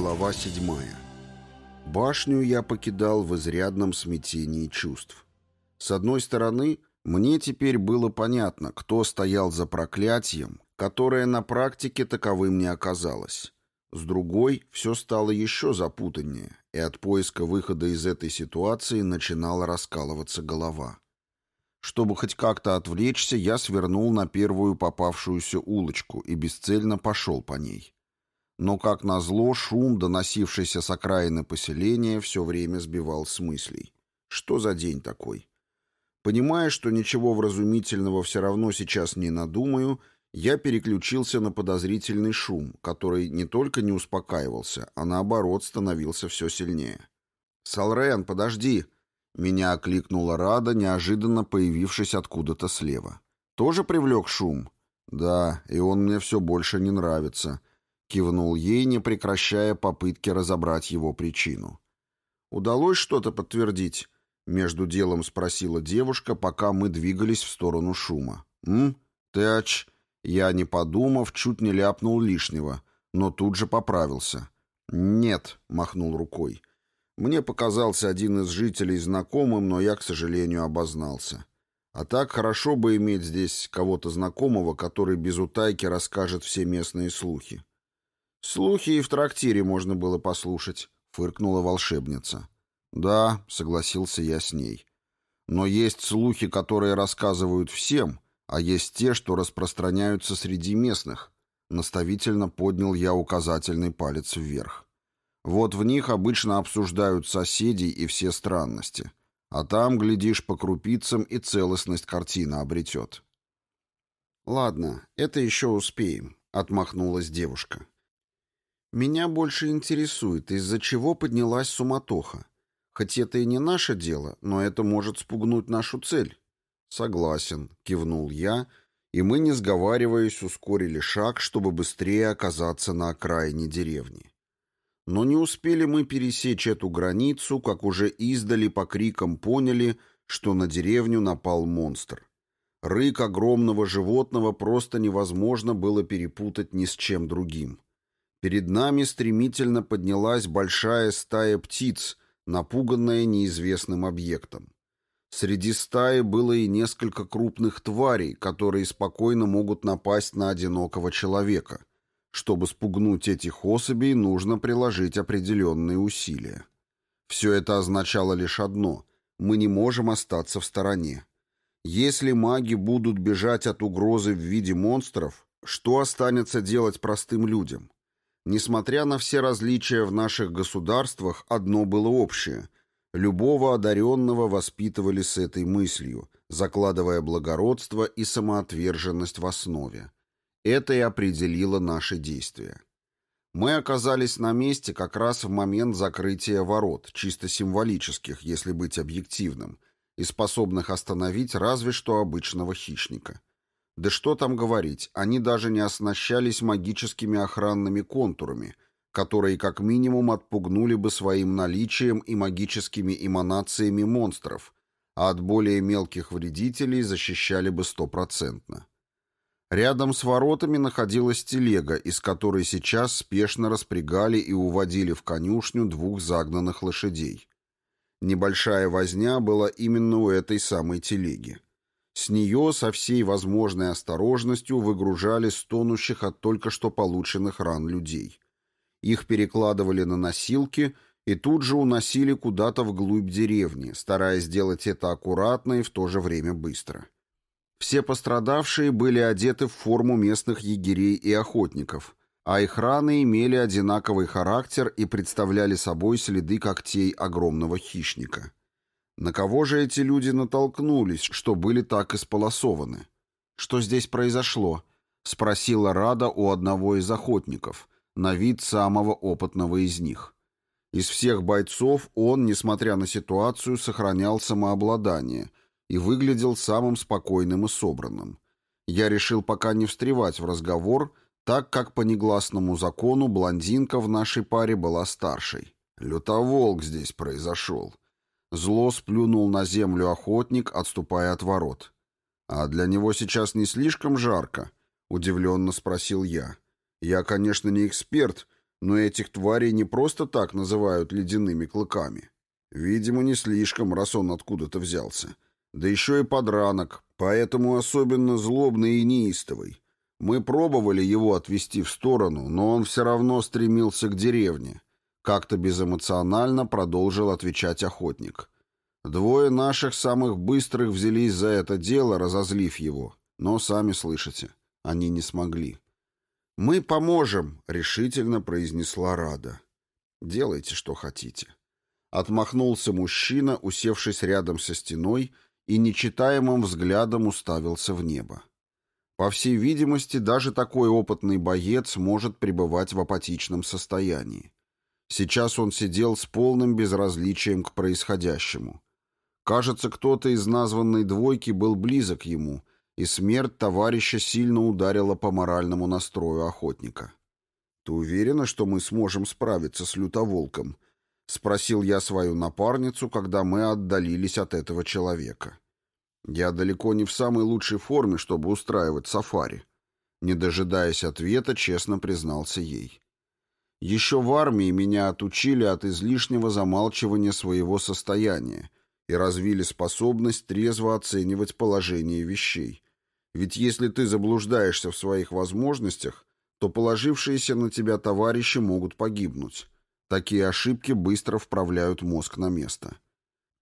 Глава седьмая. Башню я покидал в изрядном смятении чувств. С одной стороны, мне теперь было понятно, кто стоял за проклятием, которое на практике таковым не оказалось. С другой, все стало еще запутаннее, и от поиска выхода из этой ситуации начинала раскалываться голова. Чтобы хоть как-то отвлечься, я свернул на первую попавшуюся улочку и бесцельно пошел по ней. Но, как назло, шум, доносившийся с окраины поселения, все время сбивал с мыслей. Что за день такой? Понимая, что ничего вразумительного все равно сейчас не надумаю, я переключился на подозрительный шум, который не только не успокаивался, а наоборот становился все сильнее. «Салрен, подожди!» Меня окликнула Рада, неожиданно появившись откуда-то слева. «Тоже привлек шум?» «Да, и он мне все больше не нравится», Кивнул ей, не прекращая попытки разобрать его причину. «Удалось что-то подтвердить?» Между делом спросила девушка, пока мы двигались в сторону шума. «М? Ты оч...» Я, не подумав, чуть не ляпнул лишнего, но тут же поправился. «Нет», — махнул рукой. «Мне показался один из жителей знакомым, но я, к сожалению, обознался. А так хорошо бы иметь здесь кого-то знакомого, который без утайки расскажет все местные слухи. «Слухи и в трактире можно было послушать», — фыркнула волшебница. «Да», — согласился я с ней. «Но есть слухи, которые рассказывают всем, а есть те, что распространяются среди местных». Наставительно поднял я указательный палец вверх. Вот в них обычно обсуждают соседей и все странности. А там, глядишь, по крупицам и целостность картины обретет. «Ладно, это еще успеем», — отмахнулась девушка. Меня больше интересует, из-за чего поднялась суматоха. Хоть это и не наше дело, но это может спугнуть нашу цель. Согласен, кивнул я, и мы, не сговариваясь, ускорили шаг, чтобы быстрее оказаться на окраине деревни. Но не успели мы пересечь эту границу, как уже издали по крикам поняли, что на деревню напал монстр. Рык огромного животного просто невозможно было перепутать ни с чем другим. Перед нами стремительно поднялась большая стая птиц, напуганная неизвестным объектом. Среди стаи было и несколько крупных тварей, которые спокойно могут напасть на одинокого человека. Чтобы спугнуть этих особей, нужно приложить определенные усилия. Все это означало лишь одно – мы не можем остаться в стороне. Если маги будут бежать от угрозы в виде монстров, что останется делать простым людям? Несмотря на все различия в наших государствах, одно было общее. Любого одаренного воспитывали с этой мыслью, закладывая благородство и самоотверженность в основе. Это и определило наши действия. Мы оказались на месте как раз в момент закрытия ворот, чисто символических, если быть объективным, и способных остановить разве что обычного хищника. Да что там говорить, они даже не оснащались магическими охранными контурами, которые как минимум отпугнули бы своим наличием и магическими эманациями монстров, а от более мелких вредителей защищали бы стопроцентно. Рядом с воротами находилась телега, из которой сейчас спешно распрягали и уводили в конюшню двух загнанных лошадей. Небольшая возня была именно у этой самой телеги. С нее со всей возможной осторожностью выгружали стонущих от только что полученных ран людей. Их перекладывали на носилки и тут же уносили куда-то вглубь деревни, стараясь сделать это аккуратно и в то же время быстро. Все пострадавшие были одеты в форму местных егерей и охотников, а их раны имели одинаковый характер и представляли собой следы когтей огромного хищника. На кого же эти люди натолкнулись, что были так исполосованы? Что здесь произошло? Спросила Рада у одного из охотников, на вид самого опытного из них. Из всех бойцов он, несмотря на ситуацию, сохранял самообладание и выглядел самым спокойным и собранным. Я решил пока не встревать в разговор, так как по негласному закону блондинка в нашей паре была старшей. «Лютоволк здесь произошел», Зло сплюнул на землю охотник, отступая от ворот. «А для него сейчас не слишком жарко?» — удивленно спросил я. «Я, конечно, не эксперт, Но этих тварей не просто так называют ледяными клыками. Видимо, не слишком, раз он откуда-то взялся. Да еще и подранок, поэтому особенно злобный и неистовый. Мы пробовали его отвести в сторону, но он все равно стремился к деревне. Как-то безэмоционально продолжил отвечать охотник. Двое наших самых быстрых взялись за это дело, разозлив его. Но, сами слышите, они не смогли. «Мы поможем», — решительно произнесла Рада. «Делайте, что хотите». Отмахнулся мужчина, усевшись рядом со стеной, и нечитаемым взглядом уставился в небо. По всей видимости, даже такой опытный боец может пребывать в апатичном состоянии. Сейчас он сидел с полным безразличием к происходящему. Кажется, кто-то из названной двойки был близок ему, и смерть товарища сильно ударила по моральному настрою охотника. «Ты уверена, что мы сможем справиться с лютоволком?» — спросил я свою напарницу, когда мы отдалились от этого человека. «Я далеко не в самой лучшей форме, чтобы устраивать сафари». Не дожидаясь ответа, честно признался ей. Еще в армии меня отучили от излишнего замалчивания своего состояния и развили способность трезво оценивать положение вещей. Ведь если ты заблуждаешься в своих возможностях, то положившиеся на тебя товарищи могут погибнуть. Такие ошибки быстро вправляют мозг на место.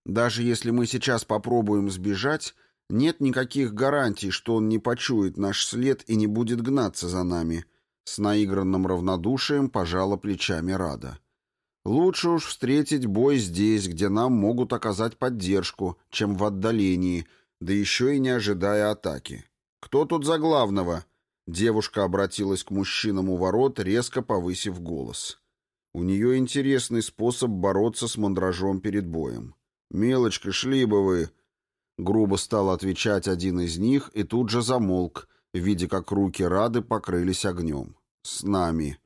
Даже если мы сейчас попробуем сбежать, нет никаких гарантий, что он не почует наш след и не будет гнаться за нами. С наигранным равнодушием пожала плечами Рада. Лучше уж встретить бой здесь, где нам могут оказать поддержку, чем в отдалении, да еще и не ожидая атаки. «Кто тут за главного?» Девушка обратилась к мужчинам у ворот, резко повысив голос. У нее интересный способ бороться с мандражом перед боем. «Мелочка, шли бы вы!» Грубо стал отвечать один из них и тут же замолк, видя, как руки Рады покрылись огнем. «С нами!»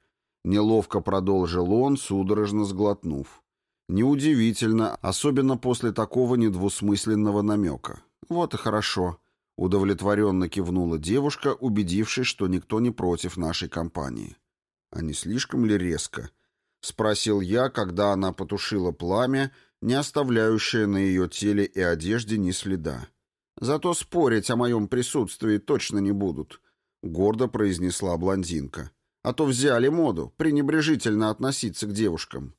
Неловко продолжил он, судорожно сглотнув. Неудивительно, особенно после такого недвусмысленного намека. «Вот и хорошо», — удовлетворенно кивнула девушка, убедившись, что никто не против нашей компании. «А не слишком ли резко?» — спросил я, когда она потушила пламя не оставляющая на ее теле и одежде ни следа. «Зато спорить о моем присутствии точно не будут», — гордо произнесла блондинка. «А то взяли моду пренебрежительно относиться к девушкам».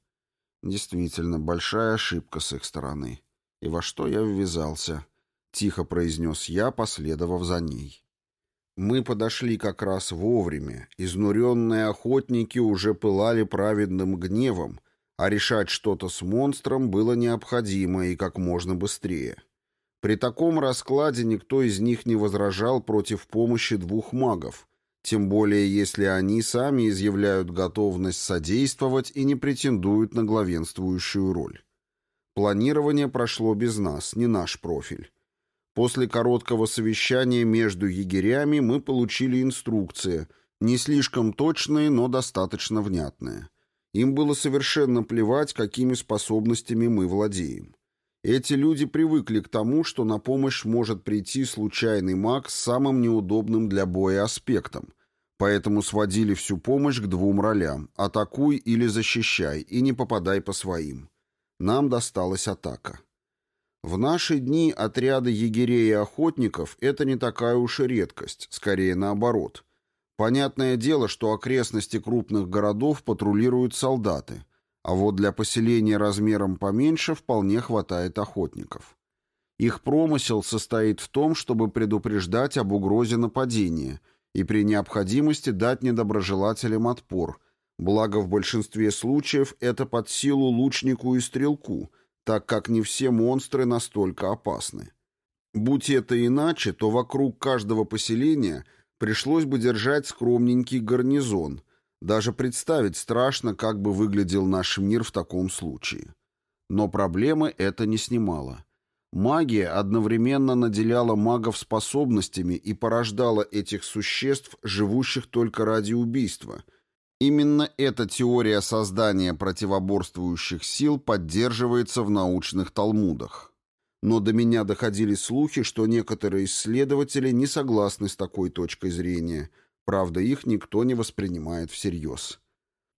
Действительно, большая ошибка с их стороны. И во что я ввязался? Тихо произнес я, последовав за ней. Мы подошли как раз вовремя. Изнуренные охотники уже пылали праведным гневом, а решать что-то с монстром было необходимо и как можно быстрее. При таком раскладе никто из них не возражал против помощи двух магов, тем более если они сами изъявляют готовность содействовать и не претендуют на главенствующую роль. Планирование прошло без нас, не наш профиль. После короткого совещания между егерями мы получили инструкции, не слишком точные, но достаточно внятные. Им было совершенно плевать, какими способностями мы владеем. Эти люди привыкли к тому, что на помощь может прийти случайный маг с самым неудобным для боя аспектом, поэтому сводили всю помощь к двум ролям – атакуй или защищай, и не попадай по своим. Нам досталась атака. В наши дни отряды егерей и охотников – это не такая уж и редкость, скорее наоборот – Понятное дело, что окрестности крупных городов патрулируют солдаты, а вот для поселения размером поменьше вполне хватает охотников. Их промысел состоит в том, чтобы предупреждать об угрозе нападения и при необходимости дать недоброжелателям отпор, благо в большинстве случаев это под силу лучнику и стрелку, так как не все монстры настолько опасны. Будь это иначе, то вокруг каждого поселения – пришлось бы держать скромненький гарнизон. Даже представить страшно, как бы выглядел наш мир в таком случае. Но проблемы это не снимало. Магия одновременно наделяла магов способностями и порождала этих существ, живущих только ради убийства. Именно эта теория создания противоборствующих сил поддерживается в научных талмудах но до меня доходили слухи, что некоторые исследователи не согласны с такой точкой зрения, правда, их никто не воспринимает всерьез.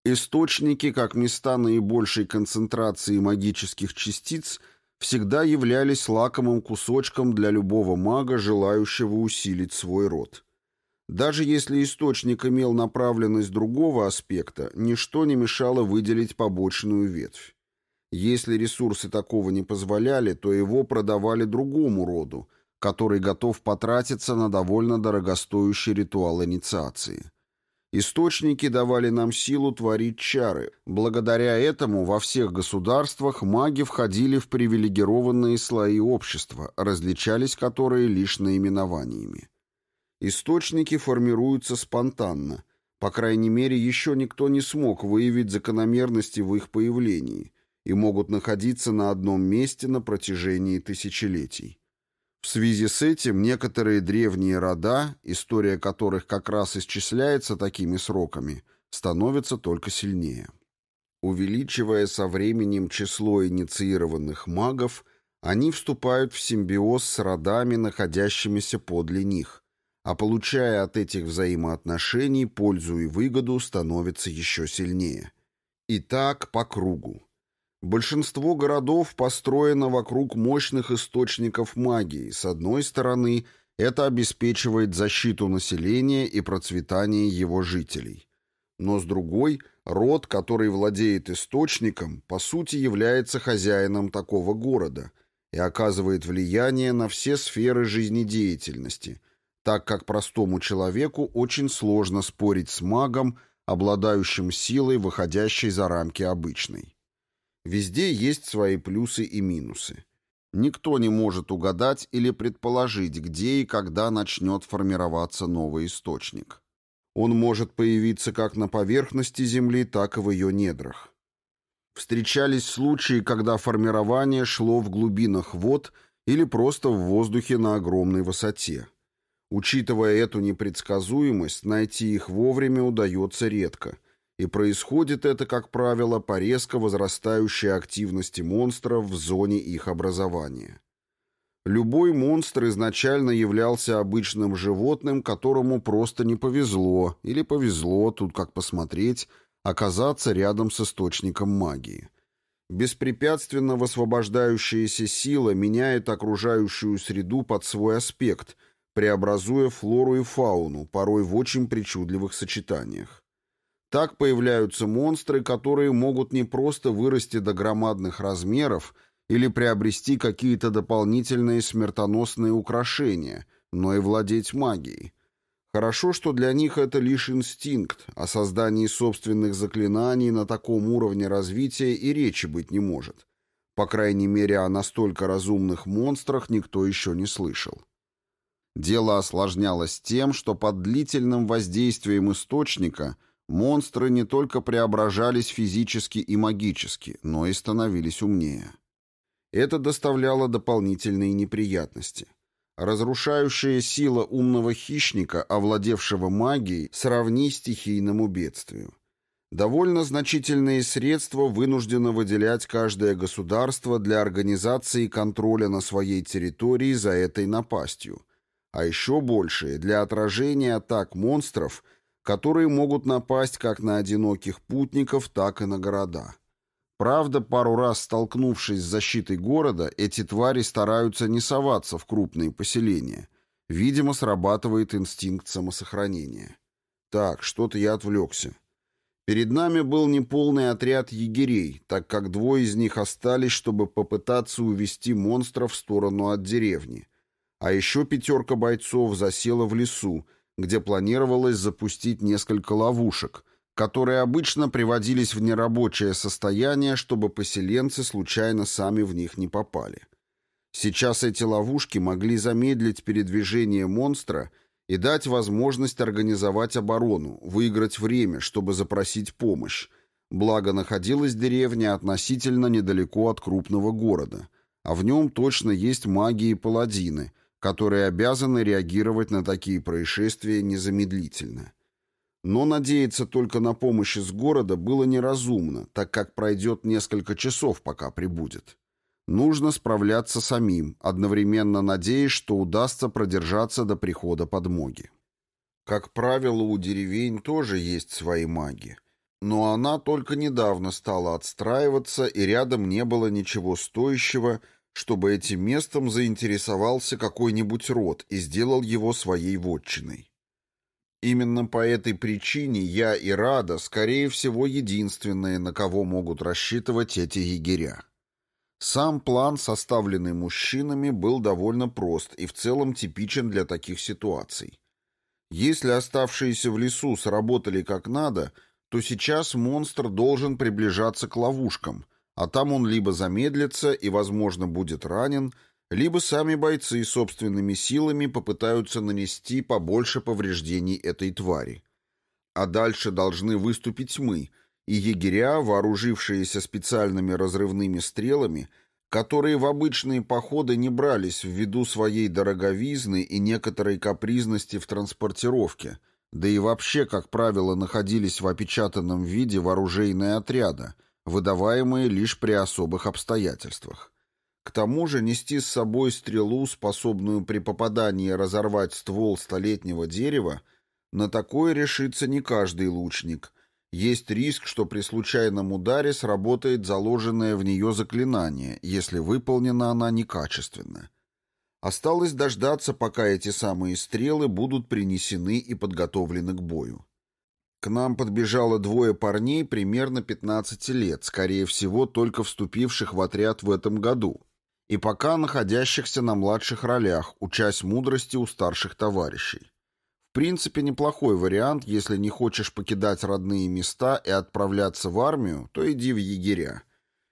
Источники, как места наибольшей концентрации магических частиц, всегда являлись лакомым кусочком для любого мага, желающего усилить свой род. Даже если источник имел направленность другого аспекта, ничто не мешало выделить побочную ветвь. Если ресурсы такого не позволяли, то его продавали другому роду, который готов потратиться на довольно дорогостоящий ритуал инициации. Источники давали нам силу творить чары. Благодаря этому во всех государствах маги входили в привилегированные слои общества, различались которые лишь наименованиями. Источники формируются спонтанно. По крайней мере, еще никто не смог выявить закономерности в их появлении и могут находиться на одном месте на протяжении тысячелетий. В связи с этим некоторые древние рода, история которых как раз исчисляется такими сроками, становятся только сильнее. Увеличивая со временем число инициированных магов, они вступают в симбиоз с родами, находящимися подле них, а получая от этих взаимоотношений пользу и выгоду, становится еще сильнее. И так по кругу. Большинство городов построено вокруг мощных источников магии. С одной стороны, это обеспечивает защиту населения и процветание его жителей. Но с другой, род, который владеет источником, по сути является хозяином такого города и оказывает влияние на все сферы жизнедеятельности – так как простому человеку очень сложно спорить с магом, обладающим силой, выходящей за рамки обычной. Везде есть свои плюсы и минусы. Никто не может угадать или предположить, где и когда начнет формироваться новый источник. Он может появиться как на поверхности Земли, так и в ее недрах. Встречались случаи, когда формирование шло в глубинах вод или просто в воздухе на огромной высоте. Учитывая эту непредсказуемость, найти их вовремя удается редко, и происходит это, как правило, по резко возрастающей активности монстров в зоне их образования. Любой монстр изначально являлся обычным животным, которому просто не повезло, или повезло, тут как посмотреть, оказаться рядом с источником магии. Беспрепятственно высвобождающаяся сила меняет окружающую среду под свой аспект – преобразуя флору и фауну, порой в очень причудливых сочетаниях. Так появляются монстры, которые могут не просто вырасти до громадных размеров или приобрести какие-то дополнительные смертоносные украшения, но и владеть магией. Хорошо, что для них это лишь инстинкт, о создании собственных заклинаний на таком уровне развития и речи быть не может. По крайней мере, о настолько разумных монстрах никто еще не слышал. Дело осложнялось тем, что под длительным воздействием источника монстры не только преображались физически и магически, но и становились умнее. Это доставляло дополнительные неприятности. Разрушающая сила умного хищника, овладевшего магией, сравни стихийному бедствию. Довольно значительные средства вынуждено выделять каждое государство для организации контроля на своей территории за этой напастью – а еще большие для отражения атак монстров, которые могут напасть как на одиноких путников, так и на города. Правда, пару раз столкнувшись с защитой города, эти твари стараются не соваться в крупные поселения. Видимо, срабатывает инстинкт самосохранения. Так, что-то я отвлекся. Перед нами был неполный отряд егерей, так как двое из них остались, чтобы попытаться увести монстров в сторону от деревни – а еще пятерка бойцов засела в лесу, где планировалось запустить несколько ловушек, которые обычно приводились в нерабочее состояние, чтобы поселенцы случайно сами в них не попали. Сейчас эти ловушки могли замедлить передвижение монстра и дать возможность организовать оборону, выиграть время, чтобы запросить помощь, благо находилась деревня относительно недалеко от крупного города, а в нем точно есть маги и паладины – которые обязаны реагировать на такие происшествия незамедлительно. Но надеяться только на помощь из города было неразумно, так как пройдет несколько часов, пока прибудет. Нужно справляться самим, одновременно надеясь, что удастся продержаться до прихода подмоги. Как правило, у деревень тоже есть свои маги. Но она только недавно стала отстраиваться, и рядом не было ничего стоящего, чтобы этим местом заинтересовался какой-нибудь род и сделал его своей вотчиной. Именно по этой причине я и Рада, скорее всего, единственные, на кого могут рассчитывать эти егеря. Сам план, составленный мужчинами, был довольно прост и в целом типичен для таких ситуаций. Если оставшиеся в лесу сработали как надо, то сейчас монстр должен приближаться к ловушкам, а там он либо замедлится и, возможно, будет ранен, либо сами бойцы собственными силами попытаются нанести побольше повреждений этой твари. А дальше должны выступить мы, и егеря, вооружившиеся специальными разрывными стрелами, которые в обычные походы не брались ввиду своей дороговизны и некоторой капризности в транспортировке, да и вообще, как правило, находились в опечатанном виде вооружейные отряда, выдаваемые лишь при особых обстоятельствах. К тому же нести с собой стрелу, способную при попадании разорвать ствол столетнего дерева, на такое решится не каждый лучник. Есть риск, что при случайном ударе сработает заложенное в нее заклинание, если выполнена она некачественно. Осталось дождаться, пока эти самые стрелы будут принесены и подготовлены к бою. К нам подбежало двое парней примерно 15 лет, скорее всего, только вступивших в отряд в этом году, и пока находящихся на младших ролях, учась мудрости у старших товарищей. В принципе, неплохой вариант, если не хочешь покидать родные места и отправляться в армию, то иди в егеря.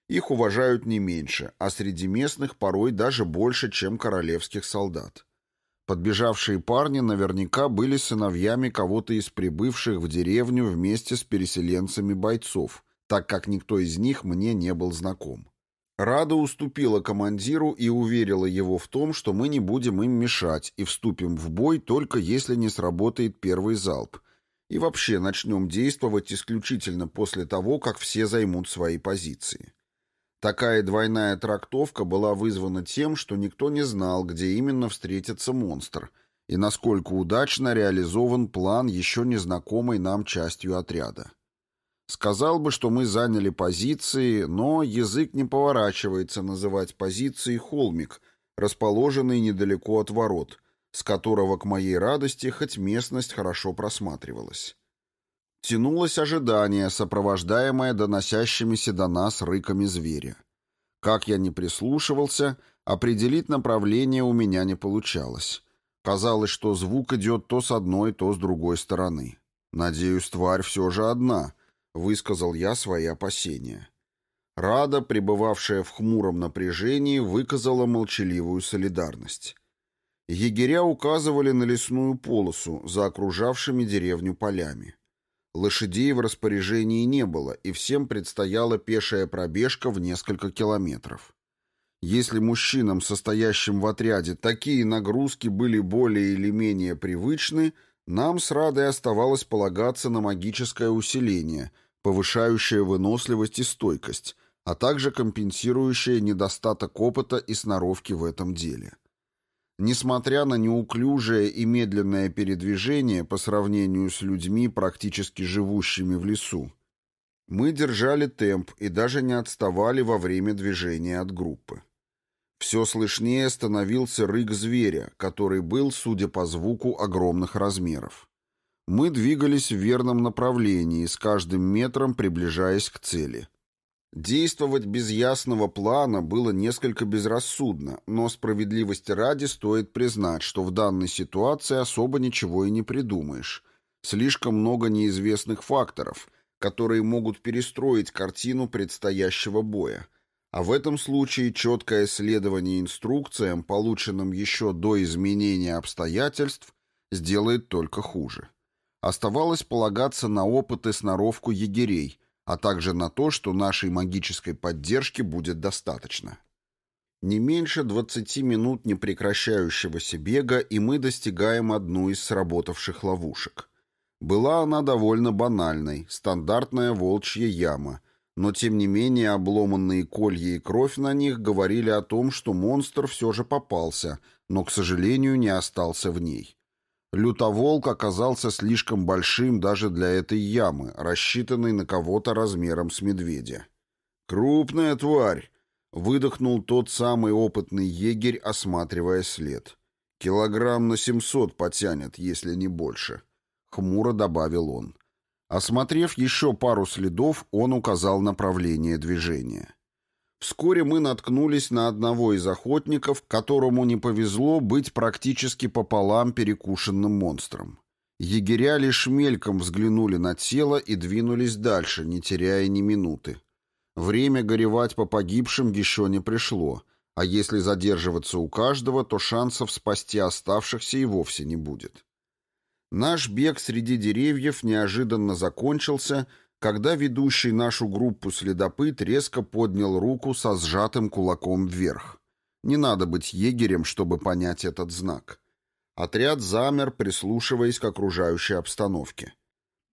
Их уважают не меньше, а среди местных порой даже больше, чем королевских солдат. Подбежавшие парни наверняка были сыновьями кого-то из прибывших в деревню вместе с переселенцами бойцов, так как никто из них мне не был знаком. Рада уступила командиру и уверила его в том, что мы не будем им мешать и вступим в бой только если не сработает первый залп. И вообще начнем действовать исключительно после того, как все займут свои позиции. Такая двойная трактовка была вызвана тем, что никто не знал, где именно встретится монстр и насколько удачно реализован план еще незнакомой нам частью отряда. Сказал бы, что мы заняли позиции, но язык не поворачивается называть позицией холмик, расположенный недалеко от ворот, с которого, к моей радости, хоть местность хорошо просматривалась. Тянулось ожидание, сопровождаемое доносящимися до нас рыками зверя. Как я не прислушивался, определить направление у меня не получалось. Казалось, что звук идет то с одной, то с другой стороны. Надеюсь, тварь все же одна —— высказал я свои опасения. Рада, пребывавшая в хмуром напряжении, выказала молчаливую солидарность. Егеря указывали на лесную полосу за окружавшими деревню полями. Лошадей в распоряжении не было, и всем предстояла пешая пробежка в несколько километров. Если мужчинам, состоящим в отряде, такие нагрузки были более или менее привычны, нам с Радой оставалось полагаться на магическое усиление — повышающая выносливость и стойкость, а также компенсирующая недостаток опыта и сноровки в этом деле. Несмотря на неуклюжее и медленное передвижение по сравнению с людьми, практически живущими в лесу, мы держали темп и даже не отставали во время движения от группы. Все слышнее становился рык зверя, который был, судя по звуку, огромных размеров. Мы двигались в верном направлении, с каждым метром приближаясь к цели. Действовать без ясного плана было несколько безрассудно, но справедливости ради стоит признать, что в данной ситуации особо ничего и не придумаешь. Слишком много неизвестных факторов, которые могут перестроить картину предстоящего боя. А в этом случае четкое следование инструкциям, полученным еще до изменения обстоятельств, сделает только хуже. Оставалось полагаться на опыт и сноровку егерей, а также на то, что нашей магической поддержки будет достаточно. Не меньше 20 минут непрекращающегося бега, и мы достигаем одну из сработавших ловушек. Была она довольно банальной, стандартная волчья яма, но тем не менее обломанные колья и кровь на них говорили о том, что монстр все же попался, но, к сожалению, не остался в ней. Лютоволк оказался слишком большим даже для этой ямы, рассчитанной на кого-то размером с медведя. «Крупная тварь!» — выдохнул тот самый опытный егерь, осматривая след. «Килограмм на семьсот потянет, если не больше», — хмуро добавил он. Осмотрев еще пару следов, он указал направление движения. Вскоре мы наткнулись на одного из охотников, которому не повезло быть практически пополам перекушенным монстром. Егеря лишь мельком взглянули на тело и двинулись дальше, не теряя ни минуты. Время горевать по погибшим еще не пришло, а если задерживаться у каждого, то шансов спасти оставшихся и вовсе не будет. Наш бег среди деревьев неожиданно закончился — когда ведущий нашу группу следопыт резко поднял руку со сжатым кулаком вверх. Не надо быть егерем, чтобы понять этот знак. Отряд замер, прислушиваясь к окружающей обстановке.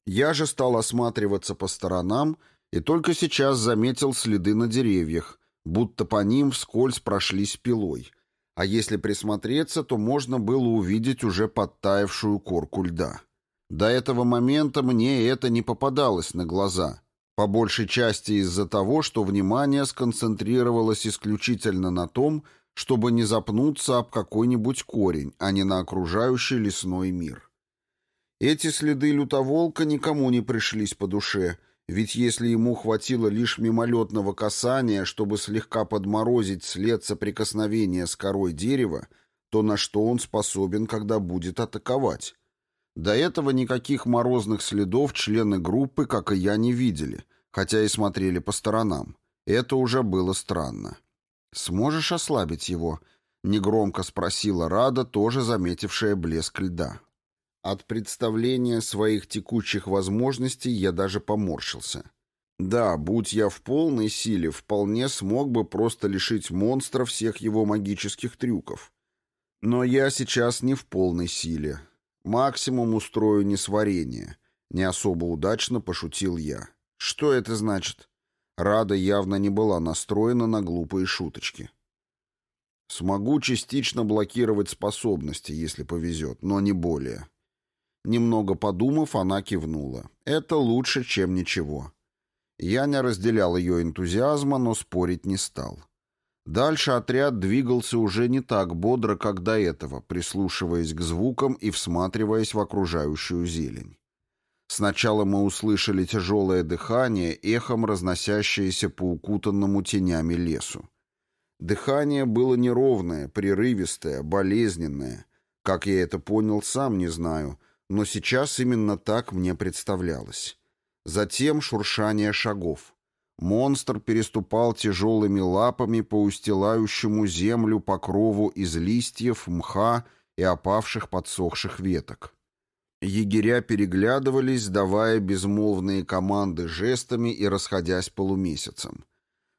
Я же стал осматриваться по сторонам и только сейчас заметил следы на деревьях, будто по ним вскользь прошлись пилой, а если присмотреться, то можно было увидеть уже подтаявшую корку льда. До этого момента мне это не попадалось на глаза, по большей части из-за того, что внимание сконцентрировалось исключительно на том, чтобы не запнуться об какой-нибудь корень, а не на окружающий лесной мир. Эти следы лютоволка никому не пришлись по душе, ведь если ему хватило лишь мимолетного касания, чтобы слегка подморозить след соприкосновения с корой дерева, то на что он способен, когда будет атаковать? До этого никаких морозных следов члены группы, как и я, не видели, хотя и смотрели по сторонам. Это уже было странно. «Сможешь ослабить его?» — негромко спросила Рада, тоже заметившая блеск льда. От представления своих текучих возможностей я даже поморщился. Да, будь я в полной силе, вполне смог бы просто лишить монстра всех его магических трюков. Но я сейчас не в полной силе, Максимум устрою несварение. Не особо удачно пошутил я. Что это значит? Рада явно не была настроена на глупые шуточки. Смогу частично блокировать способности, если повезет, но не более. Немного подумав, она кивнула. Это лучше, чем ничего. Я не разделял ее энтузиазма, но спорить не стал. Дальше отряд двигался уже не так бодро, как до этого, прислушиваясь к звукам и всматриваясь в окружающую зелень. Сначала мы услышали тяжелое дыхание, эхом разносящееся по укутанному тенями лесу. Дыхание было неровное, прерывистое, болезненное. Как я это понял, сам не знаю, но сейчас именно так мне представлялось. Затем шуршание шагов. Монстр переступал тяжелыми лапами по устилающему землю покрову из листьев, мха и опавших подсохших веток. Егеря переглядывались, давая безмолвные команды жестами и расходясь полумесяцем.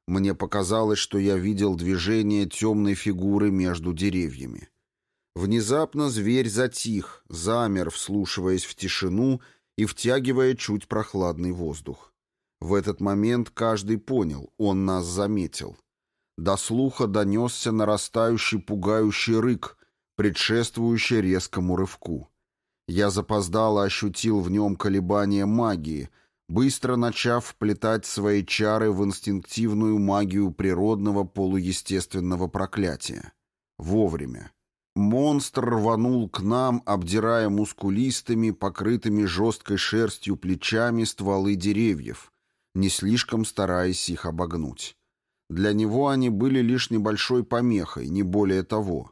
Мне показалось, что я видел движение темной фигуры между деревьями. Внезапно зверь затих, замер, вслушиваясь в тишину и втягивая чуть прохладный воздух. В этот момент каждый понял, он нас заметил. До слуха донесся нарастающий пугающий рык, предшествующий резкому рывку. Я запоздало ощутил в нем колебания магии, быстро начав вплетать свои чары в инстинктивную магию природного полуестественного проклятия. Вовремя. Монстр рванул к нам, обдирая мускулистыми, покрытыми жесткой шерстью плечами стволы деревьев, не слишком стараясь их обогнуть. Для него они были лишь небольшой помехой, не более того.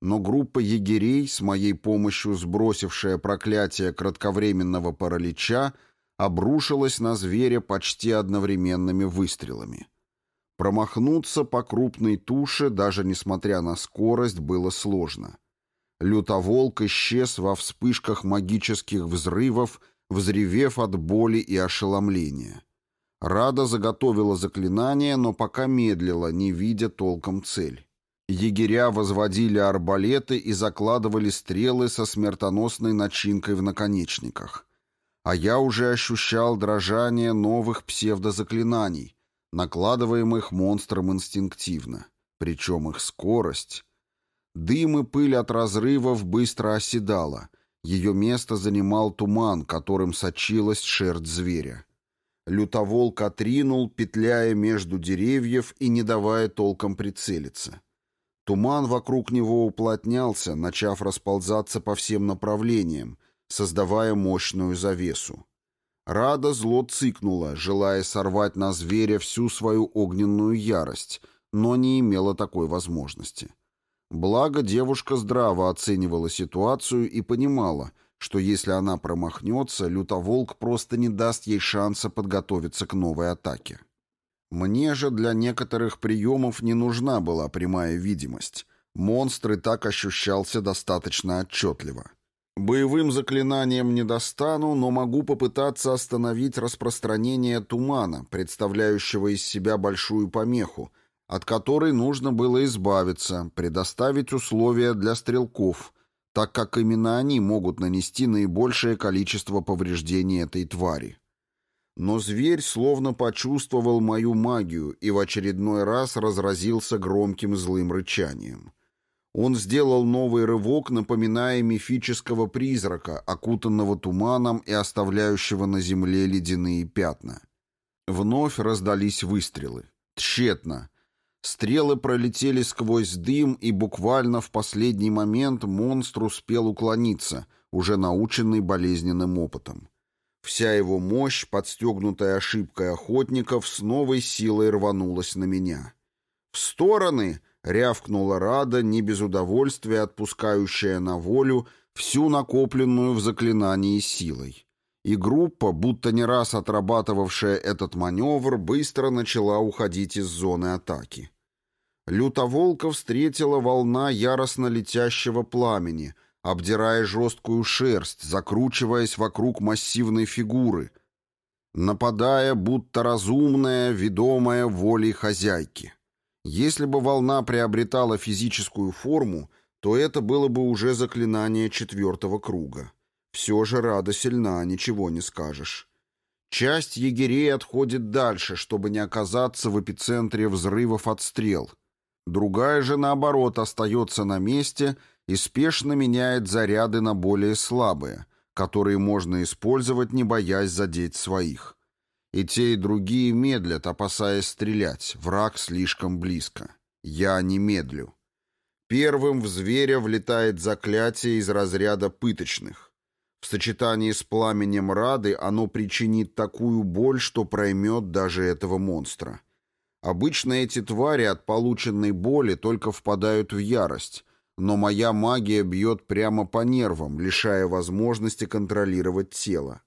Но группа егерей, с моей помощью сбросившая проклятие кратковременного паралича, обрушилась на зверя почти одновременными выстрелами. Промахнуться по крупной туше, даже несмотря на скорость, было сложно. Лютоволк исчез во вспышках магических взрывов, взревев от боли и ошеломления. Рада заготовила заклинание, но пока медлила, не видя толком цель. Егеря возводили арбалеты и закладывали стрелы со смертоносной начинкой в наконечниках. А я уже ощущал дрожание новых псевдозаклинаний, накладываемых монстром инстинктивно. Причем их скорость... Дым и пыль от разрывов быстро оседала, Ее место занимал туман, которым сочилась шерсть зверя. Лютоволк отринул, петляя между деревьев и не давая толком прицелиться. Туман вокруг него уплотнялся, начав расползаться по всем направлениям, создавая мощную завесу. Рада зло цыкнула, желая сорвать на зверя всю свою огненную ярость, но не имела такой возможности. Благо девушка здраво оценивала ситуацию и понимала, что если она промахнется, лютоволк просто не даст ей шанса подготовиться к новой атаке. Мне же для некоторых приемов не нужна была прямая видимость. Монстр и так ощущался достаточно отчетливо. Боевым заклинанием не достану, но могу попытаться остановить распространение тумана, представляющего из себя большую помеху, от которой нужно было избавиться, предоставить условия для стрелков, так как именно они могут нанести наибольшее количество повреждений этой твари. Но зверь словно почувствовал мою магию и в очередной раз разразился громким злым рычанием. Он сделал новый рывок, напоминая мифического призрака, окутанного туманом и оставляющего на земле ледяные пятна. Вновь раздались выстрелы. Тщетно. Стрелы пролетели сквозь дым, и буквально в последний момент монстр успел уклониться, уже наученный болезненным опытом. Вся его мощь, подстегнутая ошибкой охотников, с новой силой рванулась на меня. «В стороны!» — рявкнула Рада, не без удовольствия отпускающая на волю всю накопленную в заклинании силой. И группа, будто не раз отрабатывавшая этот маневр, быстро начала уходить из зоны атаки. Лютоволка встретила волна яростно летящего пламени — обдирая жесткую шерсть, закручиваясь вокруг массивной фигуры, нападая, будто разумная, ведомая волей хозяйки. Если бы волна приобретала физическую форму, то это было бы уже заклинание четвертого круга. Все же рада сильна, ничего не скажешь. Часть егерей отходит дальше, чтобы не оказаться в эпицентре взрывов от стрел. Другая же, наоборот, остается на месте и спешно меняет заряды на более слабые, которые можно использовать, не боясь задеть своих. И те, и другие медлят, опасаясь стрелять. Враг слишком близко. Я не медлю. Первым в зверя влетает заклятие из разряда пыточных. В сочетании с пламенем Рады оно причинит такую боль, что проймет даже этого монстра. Обычно эти твари от полученной боли только впадают в ярость, но моя магия бьет прямо по нервам, лишая возможности контролировать тело.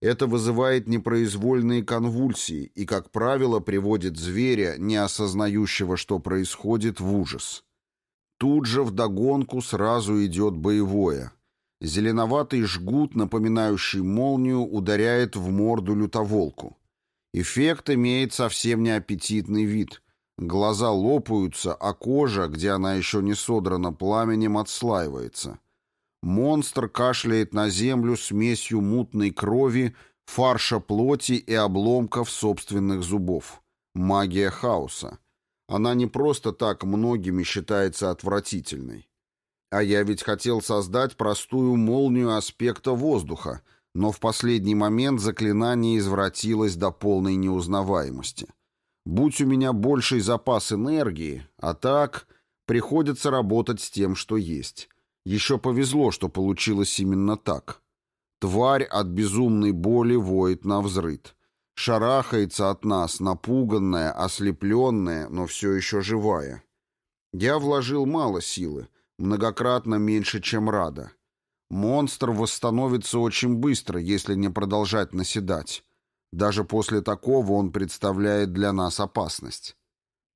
Это вызывает непроизвольные конвульсии и, как правило, приводит зверя, не осознающего, что происходит, в ужас. Тут же вдогонку сразу идет боевое. Зеленоватый жгут, напоминающий молнию, ударяет в морду лютоволку. Эффект имеет совсем неаппетитный вид – Глаза лопаются, а кожа, где она еще не содрана пламенем, отслаивается. Монстр кашляет на землю смесью мутной крови, фарша плоти и обломков собственных зубов. Магия хаоса. Она не просто так многими считается отвратительной. А я ведь хотел создать простую молнию аспекта воздуха, но в последний момент заклинание извратилось до полной неузнаваемости. Будь у меня больший запас энергии, а так приходится работать с тем, что есть. Еще повезло, что получилось именно так. Тварь от безумной боли воет на взрыд. Шарахается от нас, напуганная, ослепленная, но все еще живая. Я вложил мало силы, многократно меньше, чем рада. Монстр восстановится очень быстро, если не продолжать наседать. Даже после такого он представляет для нас опасность.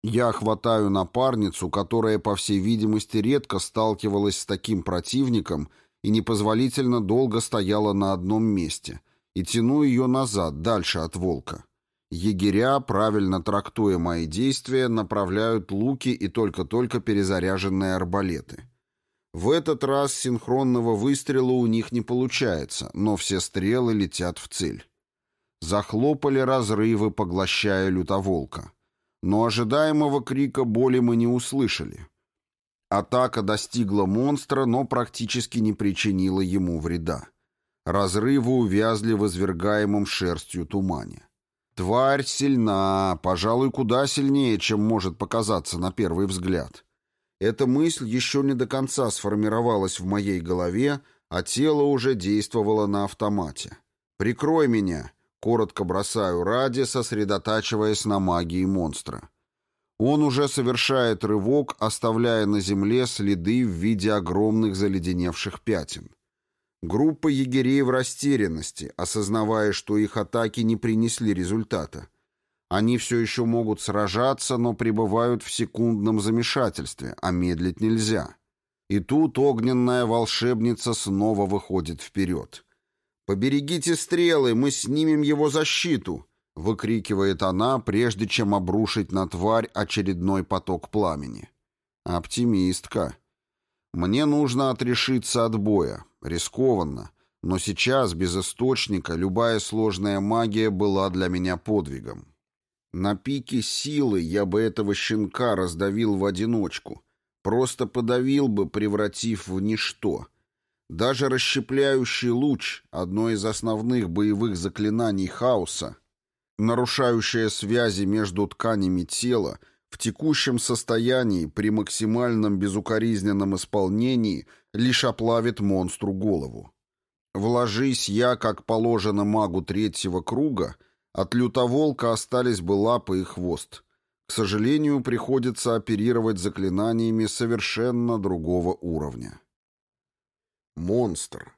Я хватаю напарницу, которая, по всей видимости, редко сталкивалась с таким противником и непозволительно долго стояла на одном месте, и тяну ее назад, дальше от волка. Егеря, правильно трактуя мои действия, направляют луки и только-только перезаряженные арбалеты. В этот раз синхронного выстрела у них не получается, но все стрелы летят в цель. Захлопали разрывы, поглощая лютоволка. Но ожидаемого крика боли мы не услышали. Атака достигла монстра, но практически не причинила ему вреда. Разрывы увязли в извергаемом шерстью тумане. Тварь сильна, пожалуй, куда сильнее, чем может показаться на первый взгляд. Эта мысль еще не до конца сформировалась в моей голове, а тело уже действовало на автомате. «Прикрой меня!» — коротко бросаю ради, сосредотачиваясь на магии монстра. Он уже совершает рывок, оставляя на земле следы в виде огромных заледеневших пятен. Группа егерей в растерянности, осознавая, что их атаки не принесли результата. Они все еще могут сражаться, но пребывают в секундном замешательстве, а медлить нельзя. И тут огненная волшебница снова выходит вперед. «Поберегите стрелы, мы снимем его защиту!» — выкрикивает она, прежде чем обрушить на тварь очередной поток пламени. Оптимистка. Мне нужно отрешиться от боя. Рискованно. Но сейчас, без источника, любая сложная магия была для меня подвигом. На пике силы я бы этого щенка раздавил в одиночку. Просто подавил бы, превратив в ничто. Даже расщепляющий луч, одно из основных боевых заклинаний хаоса, нарушающее связи между тканями тела, в текущем состоянии при максимальном безукоризненном исполнении лишь оплавит монстру голову. Вложись я, как положено магу третьего круга, от лютоволка остались бы лапы и хвост. К сожалению, приходится оперировать заклинаниями совершенно другого уровня. Монстр.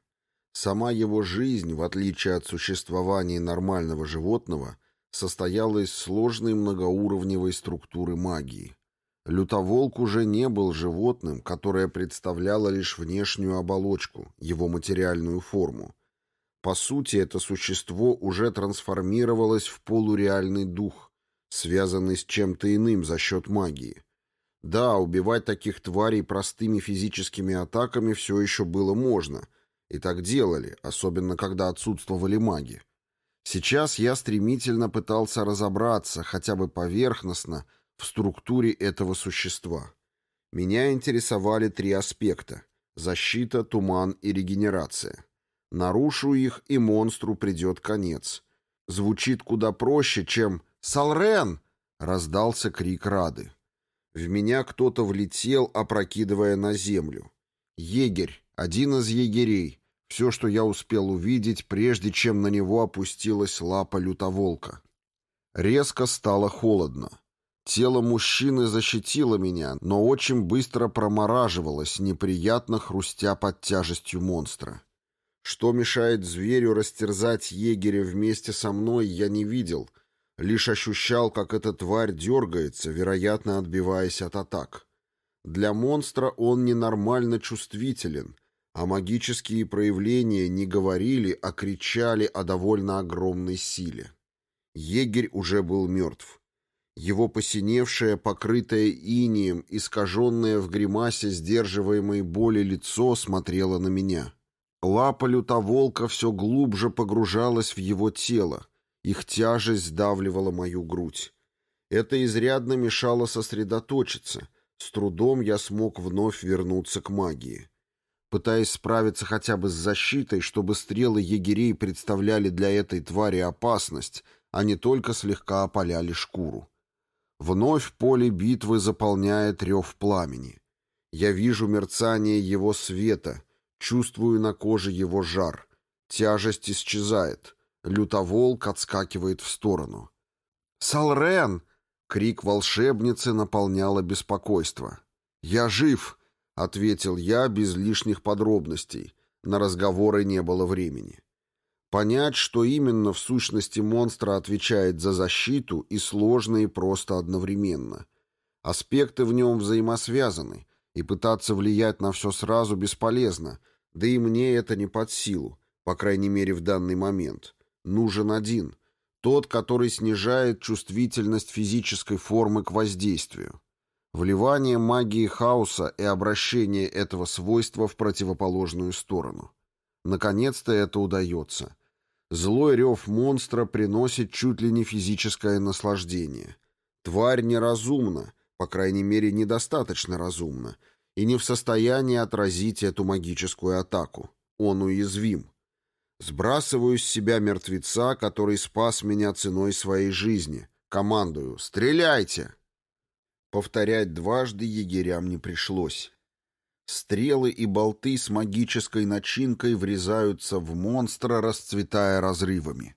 Сама его жизнь, в отличие от существования нормального животного, состояла из сложной многоуровневой структуры магии. Лютоволк уже не был животным, которое представляло лишь внешнюю оболочку, его материальную форму. По сути, это существо уже трансформировалось в полуреальный дух, связанный с чем-то иным за счет магии. Да, убивать таких тварей простыми физическими атаками все еще было можно, и так делали, особенно когда отсутствовали маги. Сейчас я стремительно пытался разобраться, хотя бы поверхностно, в структуре этого существа. Меня интересовали три аспекта – защита, туман и регенерация. Нарушу их, и монстру придет конец. Звучит куда проще, чем «Салрен!» — раздался крик Рады. В меня кто-то влетел, опрокидывая на землю. Егерь, один из егерей, все, что я успел увидеть, прежде чем на него опустилась лапа лютоволка. Резко стало холодно. Тело мужчины защитило меня, но очень быстро промораживалось, неприятно хрустя под тяжестью монстра. Что мешает зверю растерзать егеря вместе со мной, я не видел, лишь ощущал, как эта тварь дергается, вероятно, отбиваясь от атак. Для монстра он ненормально чувствителен — а магические проявления не говорили, а кричали о довольно огромной силе. Егерь уже был мертв. Его посиневшее, покрытое инием, искаженное в гримасе сдерживаемой боли лицо смотрело на меня. Лапа лютоволка все глубже погружалась в его тело, их тяжесть сдавливала мою грудь. Это изрядно мешало сосредоточиться. С трудом я смог вновь вернуться к магии пытаясь справиться хотя бы с защитой, чтобы стрелы егерей представляли для этой твари опасность, а не только слегка опаляли шкуру. Вновь поле битвы заполняет рев пламени. Я вижу мерцание его света, чувствую на коже его жар. Тяжесть исчезает. Лютоволк отскакивает в сторону. «Салрен!» — крик волшебницы наполняло беспокойство. «Я жив!» — ответил я без лишних подробностей. На разговоры не было времени. Понять, что именно в сущности монстра отвечает за защиту, и сложно, и просто одновременно. Аспекты в нем взаимосвязаны, и пытаться влиять на все сразу бесполезно, да и мне это не под силу, по крайней мере в данный момент. Нужен один, тот, который снижает чувствительность физической формы к воздействию. Вливание магии хаоса и обращение этого свойства в противоположную сторону. Наконец-то это удается. Злой рев монстра приносит чуть ли не физическое наслаждение. Тварь неразумна, по крайней мере, недостаточно разумна, и не в состоянии отразить эту магическую атаку. Он уязвим. Сбрасываю с себя мертвеца, который спас меня ценой своей жизни. Командую «Стреляйте!» Повторять дважды егерям не пришлось. Стрелы и болты с магической начинкой врезаются в монстра, расцветая разрывами.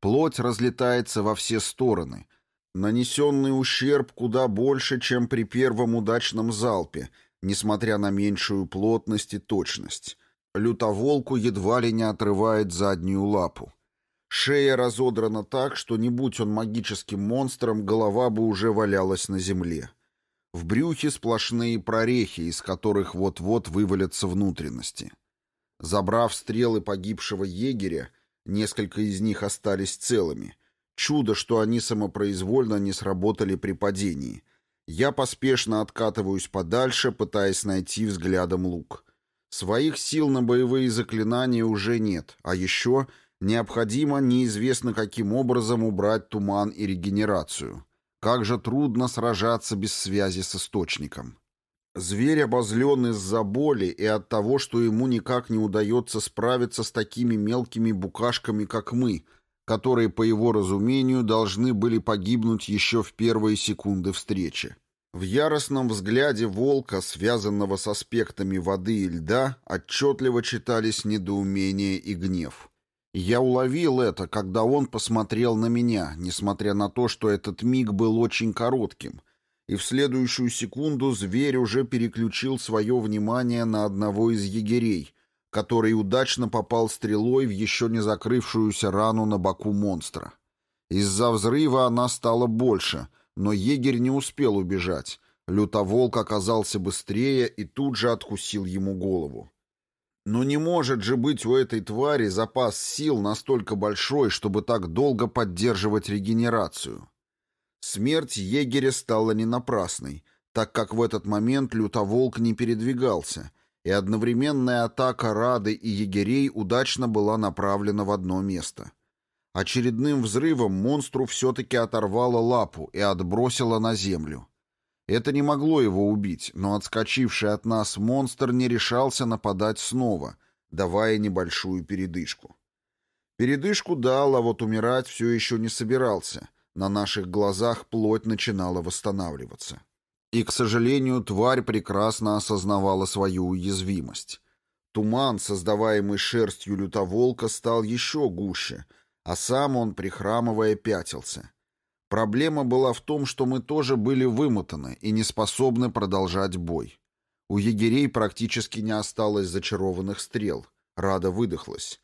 Плоть разлетается во все стороны. Нанесенный ущерб куда больше, чем при первом удачном залпе, несмотря на меньшую плотность и точность. Лютоволку едва ли не отрывает заднюю лапу. Шея разодрана так, что не будь он магическим монстром, голова бы уже валялась на земле. В брюхе сплошные прорехи, из которых вот-вот вывалятся внутренности. Забрав стрелы погибшего егеря, несколько из них остались целыми. Чудо, что они самопроизвольно не сработали при падении. Я поспешно откатываюсь подальше, пытаясь найти взглядом лук. Своих сил на боевые заклинания уже нет, а еще необходимо неизвестно каким образом убрать туман и регенерацию. Как же трудно сражаться без связи с источником. Зверь обозлен из-за боли и от того, что ему никак не удается справиться с такими мелкими букашками, как мы, которые, по его разумению, должны были погибнуть еще в первые секунды встречи. В яростном взгляде волка, связанного с аспектами воды и льда, отчетливо читались недоумение и гнев. Я уловил это, когда он посмотрел на меня, несмотря на то, что этот миг был очень коротким, и в следующую секунду зверь уже переключил свое внимание на одного из егерей, который удачно попал стрелой в еще не закрывшуюся рану на боку монстра. Из-за взрыва она стала больше — но егерь не успел убежать. Лютоволк оказался быстрее и тут же откусил ему голову. Но не может же быть у этой твари запас сил настолько большой, чтобы так долго поддерживать регенерацию. Смерть егеря стала не напрасной, так как в этот момент лютоволк не передвигался, и одновременная атака Рады и егерей удачно была направлена в одно место. Очередным взрывом монстру все-таки оторвало лапу и отбросило на землю. Это не могло его убить, но отскочивший от нас монстр не решался нападать снова, давая небольшую передышку. Передышку дал, а вот умирать все еще не собирался. На наших глазах плоть начинала восстанавливаться. И, к сожалению, тварь прекрасно осознавала свою уязвимость. Туман, создаваемый шерстью лютоволка, стал еще гуще — а сам он, прихрамывая, пятился. Проблема была в том, что мы тоже были вымотаны и не способны продолжать бой. У егерей практически не осталось зачарованных стрел. Рада выдохлась.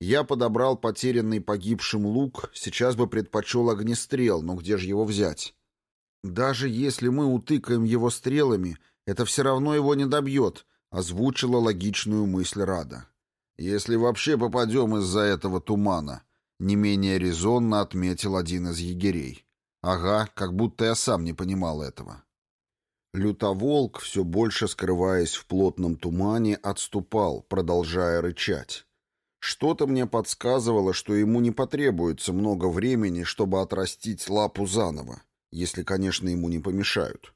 Я подобрал потерянный погибшим лук, сейчас бы предпочел огнестрел, но где же его взять? Даже если мы утыкаем его стрелами, это все равно его не добьет, озвучила логичную мысль Рада. Если вообще попадем из-за этого тумана, не менее резонно отметил один из егерей. Ага, как будто я сам не понимал этого. Лютоволк, все больше скрываясь в плотном тумане, отступал, продолжая рычать. Что-то мне подсказывало, что ему не потребуется много времени, чтобы отрастить лапу заново, если, конечно, ему не помешают.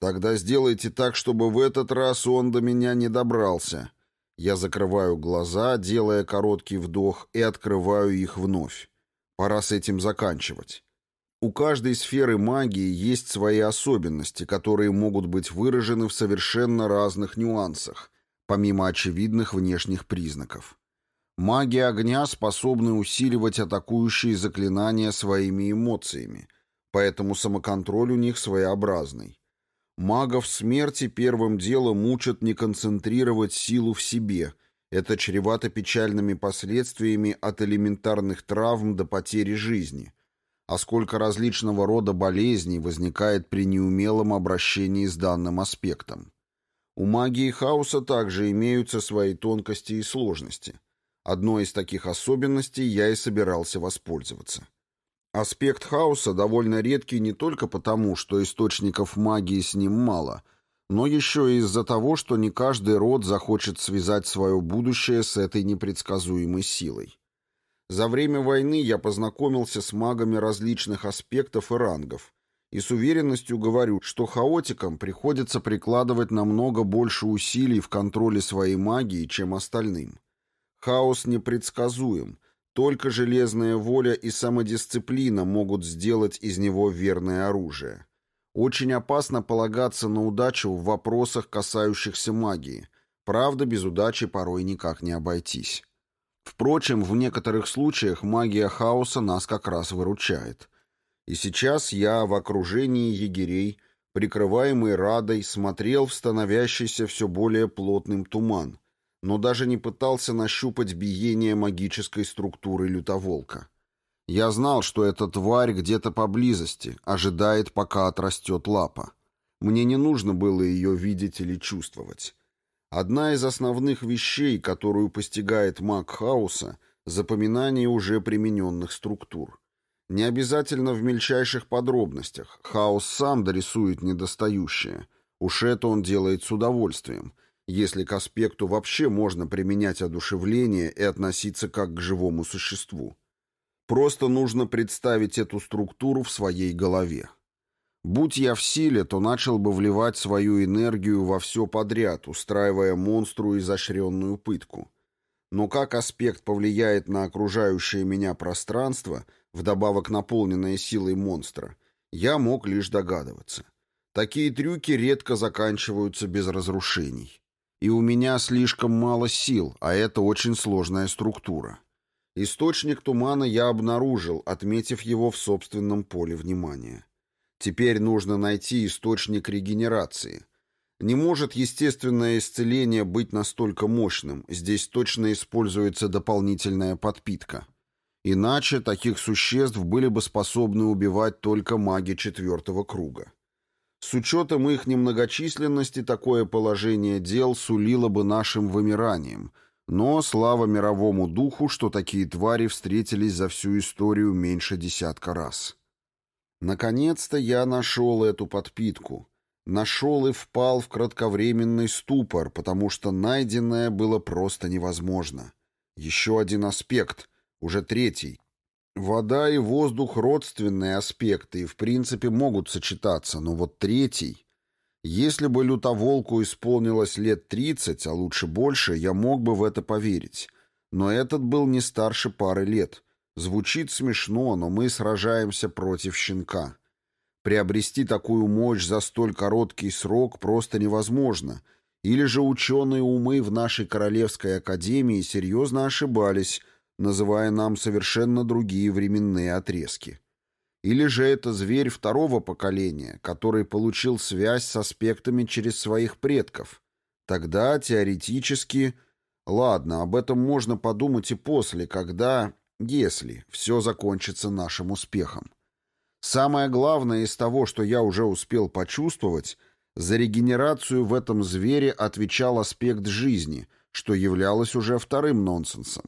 Тогда сделайте так, чтобы в этот раз он до меня не добрался, я закрываю глаза, делая короткий вдох, и открываю их вновь. Пора с этим заканчивать. У каждой сферы магии есть свои особенности, которые могут быть выражены в совершенно разных нюансах, помимо очевидных внешних признаков. Маги огня способны усиливать атакующие заклинания своими эмоциями, поэтому самоконтроль у них своеобразный. Магов смерти первым делом учат не концентрировать силу в себе. Это чревато печальными последствиями от элементарных травм до потери жизни. А сколько различного рода болезней возникает при неумелом обращении с данным аспектом. У магии хаоса также имеются свои тонкости и сложности. Одной из таких особенностей я и собирался воспользоваться. Аспект хаоса довольно редкий не только потому, что источников магии с ним мало, но еще и из-за того, что не каждый род захочет связать свое будущее с этой непредсказуемой силой. За время войны я познакомился с магами различных аспектов и рангов, и с уверенностью говорю, что хаотикам приходится прикладывать намного больше усилий в контроле своей магии, чем остальным. Хаос непредсказуем, только железная воля и самодисциплина могут сделать из него верное оружие. Очень опасно полагаться на удачу в вопросах, касающихся магии. Правда, без удачи порой никак не обойтись. Впрочем, в некоторых случаях магия хаоса нас как раз выручает. И сейчас я в окружении егерей, прикрываемый Радой, смотрел в становящийся все более плотным туман, но даже не пытался нащупать биение магической структуры лютоволка. Я знал, что эта тварь где-то поблизости, ожидает, пока отрастет лапа. Мне не нужно было ее видеть или чувствовать. Одна из основных вещей, которую постигает маг хаоса, запоминание уже примененных структур. Не обязательно в мельчайших подробностях. Хаос сам дорисует недостающее. Уж это он делает с удовольствием, если к аспекту вообще можно применять одушевление и относиться как к живому существу. Просто нужно представить эту структуру в своей голове. Будь я в силе, то начал бы вливать свою энергию во все подряд, устраивая монстру изощренную пытку. Но как аспект повлияет на окружающее меня пространство, вдобавок наполненное силой монстра, я мог лишь догадываться. Такие трюки редко заканчиваются без разрушений. И у меня слишком мало сил, а это очень сложная структура. Источник тумана я обнаружил, отметив его в собственном поле внимания. Теперь нужно найти источник регенерации. Не может естественное исцеление быть настолько мощным, здесь точно используется дополнительная подпитка. Иначе таких существ были бы способны убивать только маги четвертого круга. С учетом их немногочисленности такое положение дел сулило бы нашим вымиранием, но слава мировому духу, что такие твари встретились за всю историю меньше десятка раз. Наконец-то я нашел эту подпитку. Нашел и впал в кратковременный ступор, потому что найденное было просто невозможно. Еще один аспект, уже третий. Вода и воздух — родственные аспекты и, в принципе, могут сочетаться, но вот третий... Если бы лютоволку исполнилось лет тридцать, а лучше больше, я мог бы в это поверить. Но этот был не старше пары лет — Звучит смешно, но мы сражаемся против щенка. Приобрести такую мощь за столь короткий срок просто невозможно. Или же ученые умы в нашей Королевской Академии серьезно ошибались, называя нам совершенно другие временные отрезки. Или же это зверь второго поколения, который получил связь с аспектами через своих предков. Тогда, теоретически... Ладно, об этом можно подумать и после, когда если все закончится нашим успехом. Самое главное из того, что я уже успел почувствовать, за регенерацию в этом звере отвечал аспект жизни, что являлось уже вторым нонсенсом.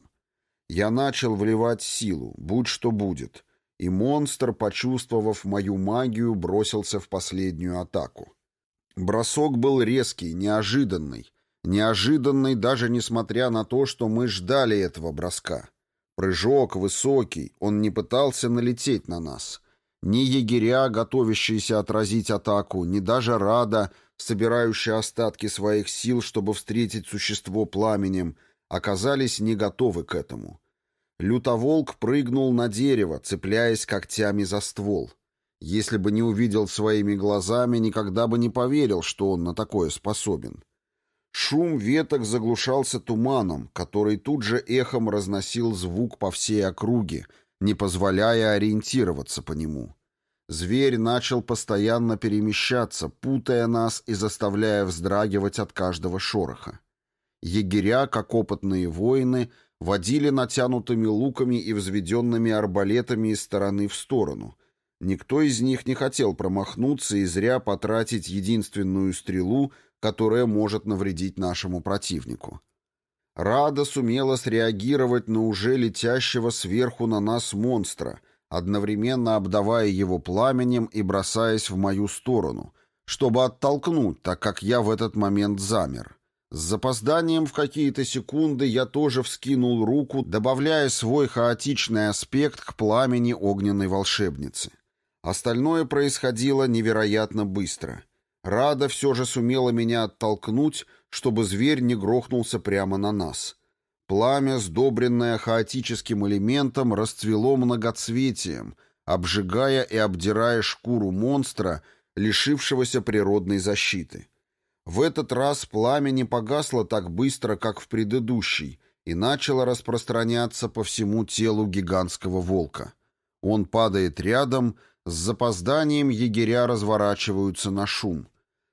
Я начал вливать силу, будь что будет, и монстр, почувствовав мою магию, бросился в последнюю атаку. Бросок был резкий, неожиданный, неожиданный даже несмотря на то, что мы ждали этого броска. Прыжок высокий, он не пытался налететь на нас. Ни егеря, готовящиеся отразить атаку, ни даже Рада, собирающая остатки своих сил, чтобы встретить существо пламенем, оказались не готовы к этому. Лютоволк прыгнул на дерево, цепляясь когтями за ствол. Если бы не увидел своими глазами, никогда бы не поверил, что он на такое способен. Шум веток заглушался туманом, который тут же эхом разносил звук по всей округе, не позволяя ориентироваться по нему. Зверь начал постоянно перемещаться, путая нас и заставляя вздрагивать от каждого шороха. Егеря, как опытные воины, водили натянутыми луками и взведенными арбалетами из стороны в сторону. Никто из них не хотел промахнуться и зря потратить единственную стрелу, которая может навредить нашему противнику. Рада сумела среагировать на уже летящего сверху на нас монстра, одновременно обдавая его пламенем и бросаясь в мою сторону, чтобы оттолкнуть, так как я в этот момент замер. С запозданием в какие-то секунды я тоже вскинул руку, добавляя свой хаотичный аспект к пламени огненной волшебницы. Остальное происходило невероятно быстро. Рада все же сумела меня оттолкнуть, чтобы зверь не грохнулся прямо на нас. Пламя, сдобренное хаотическим элементом, расцвело многоцветием, обжигая и обдирая шкуру монстра, лишившегося природной защиты. В этот раз пламя не погасло так быстро, как в предыдущий, и начало распространяться по всему телу гигантского волка. Он падает рядом, с запозданием егеря разворачиваются на шум.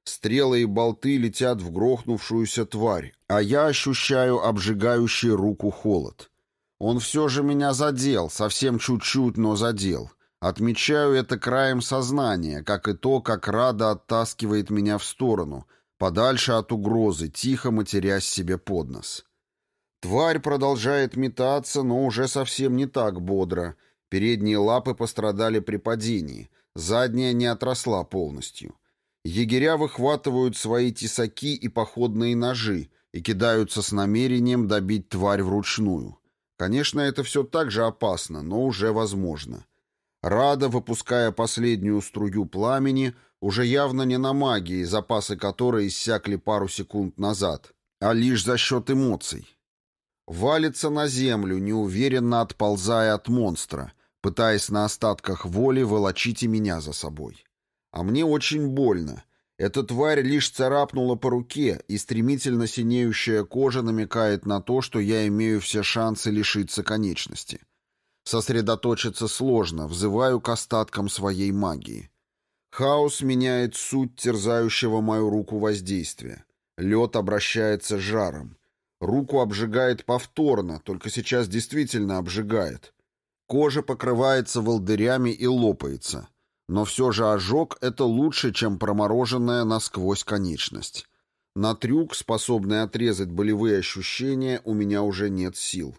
Стрелы и болты летят в грохнувшуюся тварь, а я ощущаю обжигающий руку холод. Он все же меня задел, совсем чуть-чуть, но задел. Отмечаю это краем сознания, как и то, как Рада оттаскивает меня в сторону, подальше от угрозы, тихо матерясь себе под нос. Тварь продолжает метаться, но уже совсем не так бодро. Передние лапы пострадали при падении, задняя не отросла полностью. Егеря выхватывают свои тесаки и походные ножи и кидаются с намерением добить тварь вручную. Конечно, это все так же опасно, но уже возможно. Рада, выпуская последнюю струю пламени, уже явно не на магии, запасы которой иссякли пару секунд назад, а лишь за счет эмоций. Валится на землю, неуверенно отползая от монстра, пытаясь на остатках воли волочить и меня за собой. А мне очень больно. Эта тварь лишь царапнула по руке, и стремительно синеющая кожа намекает на то, что я имею все шансы лишиться конечности. Сосредоточиться сложно, взываю к остаткам своей магии. Хаос меняет суть терзающего мою руку воздействия. Лед обращается жаром. Руку обжигает повторно, только сейчас действительно обжигает. Кожа покрывается волдырями и лопается. Но все же ожог — это лучше, чем промороженная насквозь конечность. На трюк, способный отрезать болевые ощущения, у меня уже нет сил.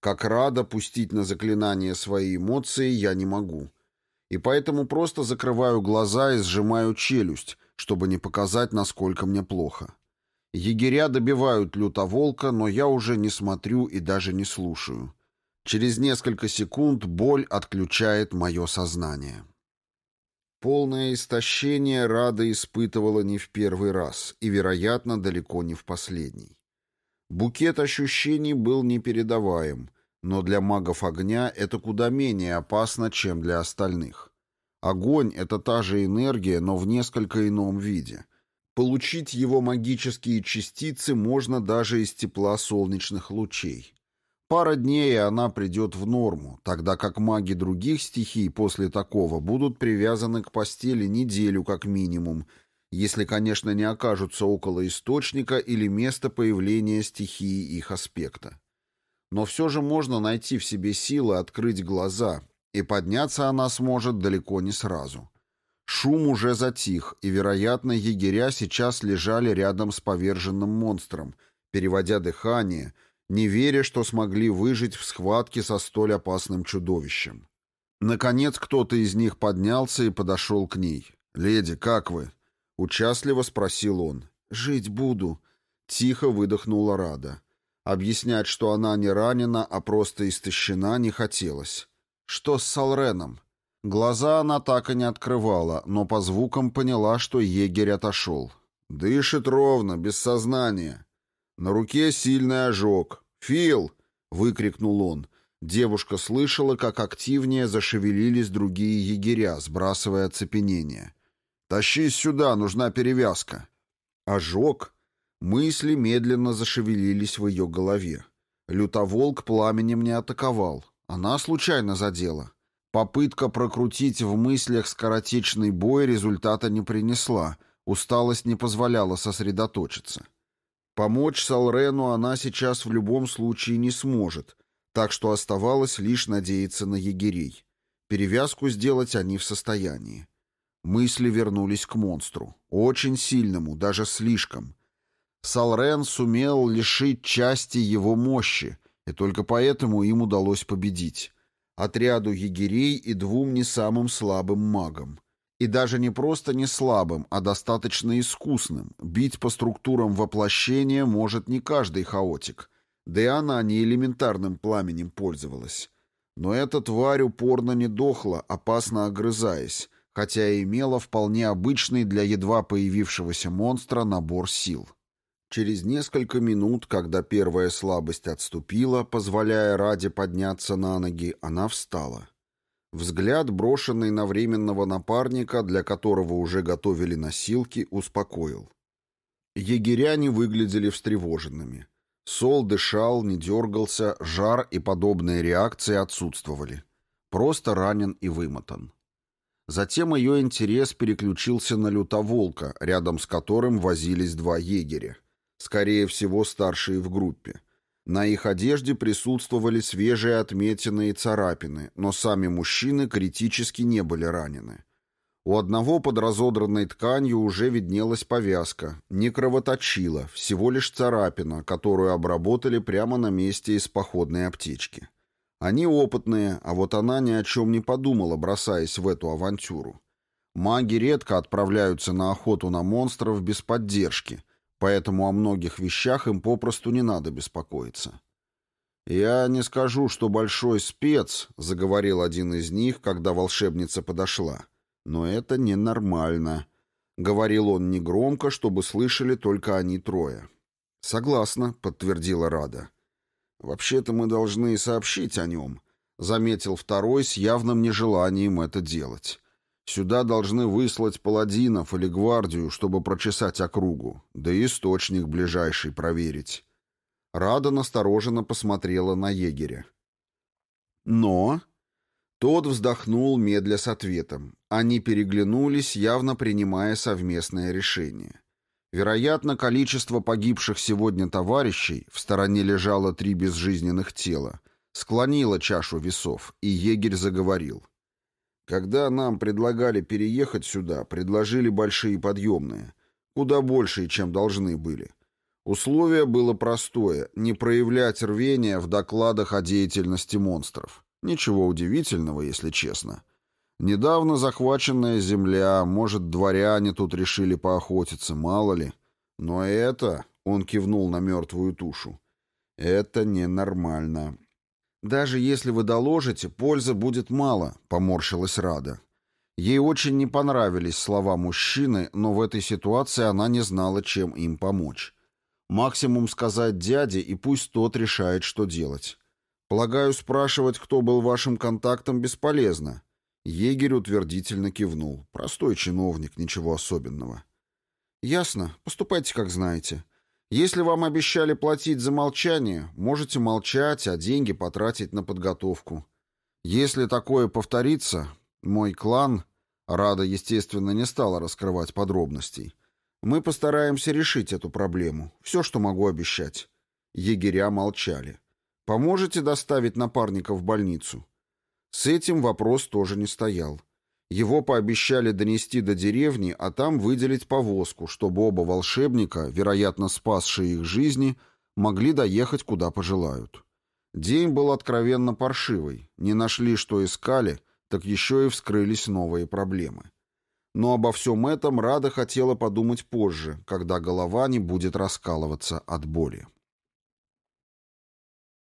Как рада пустить на заклинание свои эмоции я не могу. И поэтому просто закрываю глаза и сжимаю челюсть, чтобы не показать, насколько мне плохо. Егеря добивают лютоволка, но я уже не смотрю и даже не слушаю. Через несколько секунд боль отключает мое сознание. Полное истощение Рада испытывала не в первый раз и, вероятно, далеко не в последний. Букет ощущений был непередаваем, но для магов огня это куда менее опасно, чем для остальных. Огонь — это та же энергия, но в несколько ином виде. Получить его магические частицы можно даже из тепла солнечных лучей. Пара дней, и она придет в норму, тогда как маги других стихий после такого будут привязаны к постели неделю как минимум, если, конечно, не окажутся около источника или места появления стихии их аспекта. Но все же можно найти в себе силы открыть глаза, и подняться она сможет далеко не сразу. Шум уже затих, и, вероятно, егеря сейчас лежали рядом с поверженным монстром, переводя дыхание — не веря, что смогли выжить в схватке со столь опасным чудовищем. Наконец кто-то из них поднялся и подошел к ней. «Леди, как вы?» — участливо спросил он. «Жить буду», — тихо выдохнула Рада. Объяснять, что она не ранена, а просто истощена, не хотелось. «Что с Салреном?» Глаза она так и не открывала, но по звукам поняла, что егерь отошел. «Дышит ровно, без сознания. На руке сильный ожог. «Фил!» — выкрикнул он. Девушка слышала, как активнее зашевелились другие егеря, сбрасывая оцепенение. «Тащись сюда, нужна перевязка». Ожог. Мысли медленно зашевелились в ее голове. Лютоволк пламенем не атаковал. Она случайно задела. Попытка прокрутить в мыслях скоротечный бой результата не принесла. Усталость не позволяла сосредоточиться. Помочь Салрену она сейчас в любом случае не сможет, так что оставалось лишь надеяться на егерей. Перевязку сделать они в состоянии. Мысли вернулись к монстру. Очень сильному, даже слишком. Салрен сумел лишить части его мощи, и только поэтому им удалось победить. Отряду егерей и двум не самым слабым магам. И даже не просто не слабым, а достаточно искусным. Бить по структурам воплощения может не каждый хаотик. Да и она не элементарным пламенем пользовалась. Но эта тварь упорно не дохла, опасно огрызаясь, хотя и имела вполне обычный для едва появившегося монстра набор сил. Через несколько минут, когда первая слабость отступила, позволяя Раде подняться на ноги, она встала. Взгляд, брошенный на временного напарника, для которого уже готовили носилки, успокоил. Егеря не выглядели встревоженными. Сол дышал, не дергался, жар и подобные реакции отсутствовали. Просто ранен и вымотан. Затем ее интерес переключился на лютоволка, рядом с которым возились два егеря. Скорее всего, старшие в группе. На их одежде присутствовали свежие отметины и царапины, но сами мужчины критически не были ранены. У одного под разодранной тканью уже виднелась повязка, не кровоточила, всего лишь царапина, которую обработали прямо на месте из походной аптечки. Они опытные, а вот она ни о чем не подумала, бросаясь в эту авантюру. Маги редко отправляются на охоту на монстров без поддержки, поэтому о многих вещах им попросту не надо беспокоиться. «Я не скажу, что большой спец», — заговорил один из них, когда волшебница подошла, — но это ненормально. Говорил он негромко, чтобы слышали только они трое. «Согласна», — подтвердила Рада. «Вообще-то мы должны сообщить о нем», — заметил второй с явным нежеланием это делать. «Сюда должны выслать паладинов или гвардию, чтобы прочесать округу, да и источник ближайший проверить». Рада настороженно посмотрела на егеря. «Но», тот вздохнул, медля с ответом. Они переглянулись, явно принимая совместное решение. Вероятно, количество погибших сегодня товарищей, в стороне лежало три безжизненных тела, склонило чашу весов, и егерь заговорил. Когда нам предлагали переехать сюда, предложили большие подъемные, куда большие, чем должны были. Условие было простое — не проявлять рвения в докладах о деятельности монстров. Ничего удивительного, если честно. Недавно захваченная земля, может, дворяне тут решили поохотиться, мало ли. Но это, он кивнул на мертвую тушу, это ненормально. Даже если вы доложите, пользы будет мало, поморщилась Рада. Ей очень не понравились слова мужчины, но в этой ситуации она не знала, чем им помочь. Максимум сказать дяде, и пусть тот решает, что делать. Полагаю, спрашивать, кто был вашим контактом, бесполезно. Егерь утвердительно кивнул. Простой чиновник, ничего особенного. Ясно. Поступайте, как знаете. Если вам обещали платить за молчание, можете молчать, а деньги потратить на подготовку. Если такое повторится, мой клан, Рада, естественно, не стала раскрывать подробностей, мы постараемся решить эту проблему. Все, что могу обещать. Егеря молчали. Поможете доставить напарника в больницу?» С этим вопрос тоже не стоял. Его пообещали донести до деревни, а там выделить повозку, чтобы оба волшебника, вероятно спасшие их жизни, могли доехать куда пожелают. День был откровенно паршивый. Не нашли, что искали, так еще и вскрылись новые проблемы. Но обо всем этом Рада хотела подумать позже, когда голова не будет раскалываться от боли.